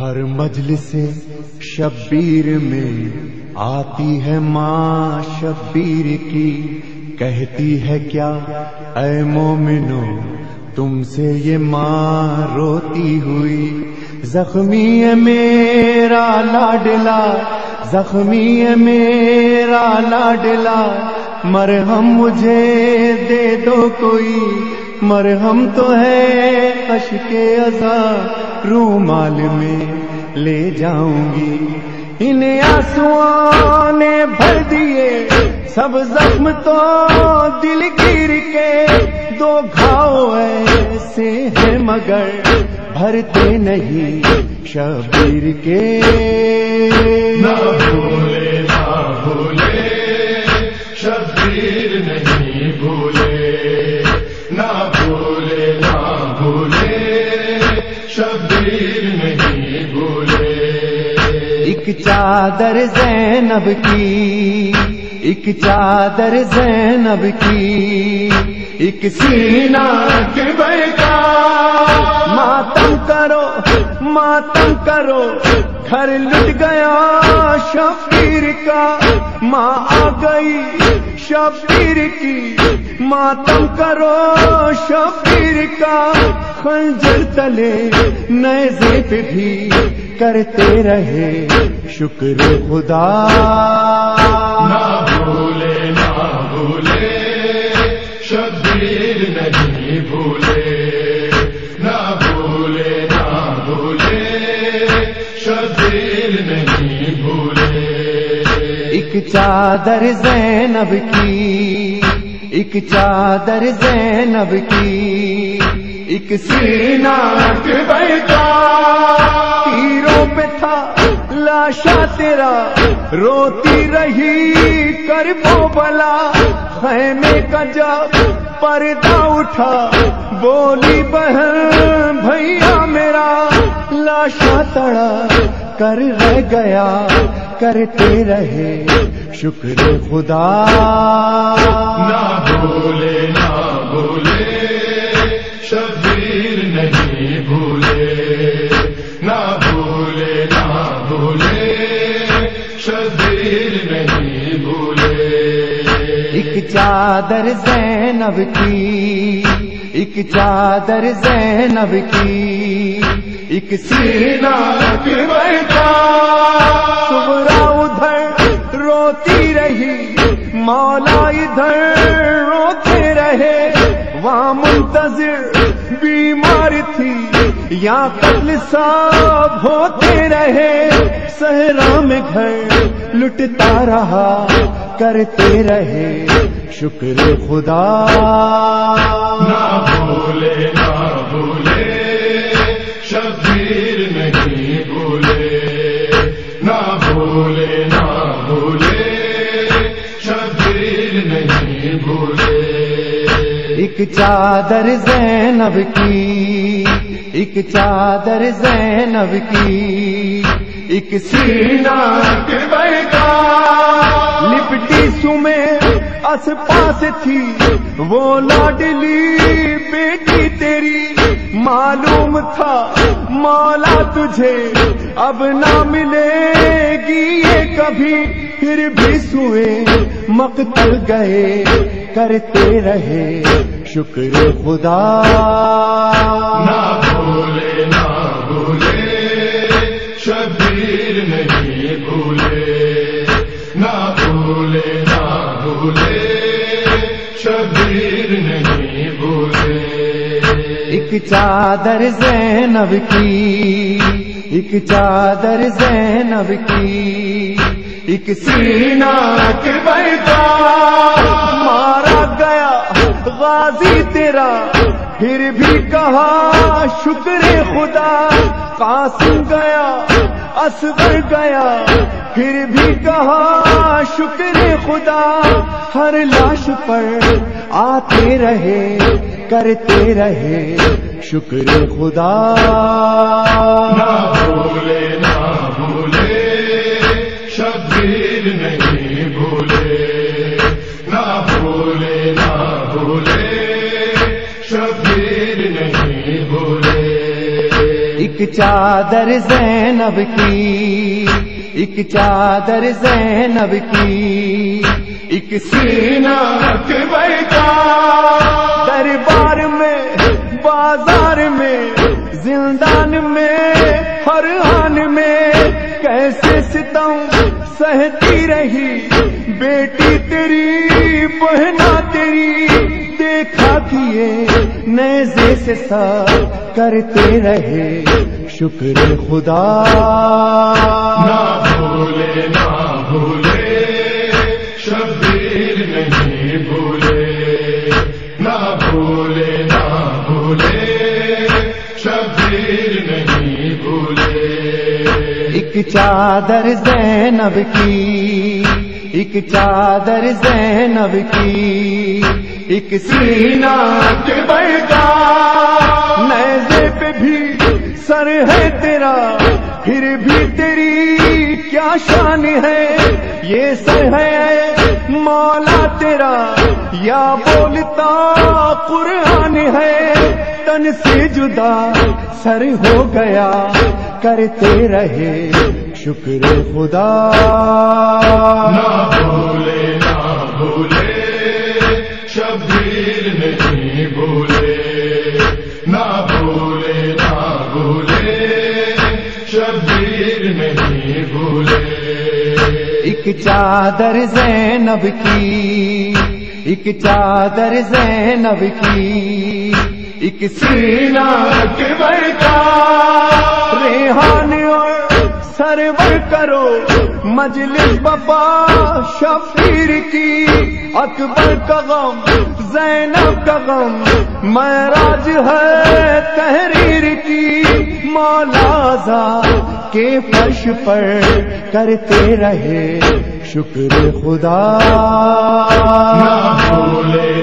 ہر مجلس شبیر میں آتی ہے ماں شبیر کی، کہتی ہے کیا؟ اے مومنو، تم سے یہ ماں روتی ہوئی۔ زخمی ہے میرا لاڈلا، زخمی ہے میرا لاڈلا۔ مرہم مجھے دے دو کوئی، مرہم تو ہے کش کے رومال میں لے جاؤں گی۔ ان آنسو نے بھر دیے۔ سب زخم تو دل گر کے۔ دو گھاؤ ایسے ہیں مگر بھرتے نہیں شبیر کے۔ چادر زینب کی، ایک چادر زینب کی، ایک سینہ کے بیٹا ماتم کرو ماتم کرو، گھر لٹ گیا شبیر کا۔ ماں آ گئی شبیر کی۔ ماتم کرو شبیر کا۔ خنجر تلے نئے زیب بھی۔ کرتے رہے۔ شکر خدا۔ نہ بھولے نہ بھولے شبیر نہیں بھولے۔ نہ بھولے نہ بھولے شبیر نہیں بھولے۔ ایک چادر زینب کی ایک چادر زینب کی ایک تیروں پہ تھا لاشا تیرا روتی رہی کر بلا، خیمے کا جب پردہ اٹھا، بولی بہن، بھیا میرا، لاشا تڑا، کر رہ گیا، کرتے رہے، شکر خدا۔ نہ بھولے نہ بھولے، شبیر نہیں بھولے۔ شبیر نہیں بھولے۔ ایک چادر زینب کی، ایک چادر زینب کی، ایک سینہ کے بیٹا سبرا ادھر روتی رہی، مولا ادھر روتے رہے۔ وہاں منتظر بیمار تھی یا قتل صاحب ہوتے رہے۔ صحرا میں گھر لٹتا رہا کرتے رہے شکر خدا۔ نہ بھولے نہ بھولے شبیر نہیں بھولے۔ نہ بھولے نہ بھولے شبیر نہیں بھولے۔ ایک چادر زینب کی ایک چادر زینب کی۔ ایک سینہ کے بیٹا لپٹی سمے اس پاس تھی۔ وہ لاڈلی بیٹی تیری۔ معلوم تھا مولا تجھے۔ اب نہ ملے گی یہ کبھی۔ پھر بھی سوئے مقتل گئے۔ کرتے رہے۔ شکر خدا۔ چادر زینب کی، ایک چادر زینب کی، ایک سینہ کے مارا گیا غازی تیرا، پھر بھی کہا شکر خدا۔ قاسم گیا، اصغر گیا، پھر بھی کہا شکر خدا۔ ہر لاش پر آتے رہے، کرتے رہے۔ شکر خدا۔ نہ بھولے نہ بھولے شبیر نہیں بھولے۔ نہ بھولے نہ بھولے شبیر نہیں بھولے۔ ایک چادر زینب کی ایک چادر زینب کی ایک سینہ اکبر کا۔ دربار زندان میں ہر میں کیسے ستم سہتی رہی۔ بیٹی تیری، بہنا تیری، دیکھا کیے، نیزے سے سا کرتے رہے۔ شکر خدا۔ نہ بھولے نہ بھولے، شبیر نہیں بھولے۔ نہ بھولے ایک چادر زینب کی، ایک چادر زینب کی، ایک سینہ اکبر کا نیزے پہ بھی سر ہے تیرا، پھر بھی تیری کیا شان ہے؟ یہ سر ہے مولا تیرا، یا بولتا قرآن ہے۔ تن سے جدا سر ہو گیا کرتے رہے۔ شکر خدا۔ نہ بھولے نہ بھولے شبیر نہیں بھولے۔ نہ بھولے نہ بھولے شبیر نہیں بھولے۔ ایک چادر زینب کی ایک چادر زینب کی ایک سینہ اکبر کا ریحان اور سرور کرو، مجلس بپا شفیر کی، اکبر کا غم، زینب کا غم، معراج ہے تحریر کی، مولا کے فرش پر کرتے رہے، شکر خدا۔ نہ بھولے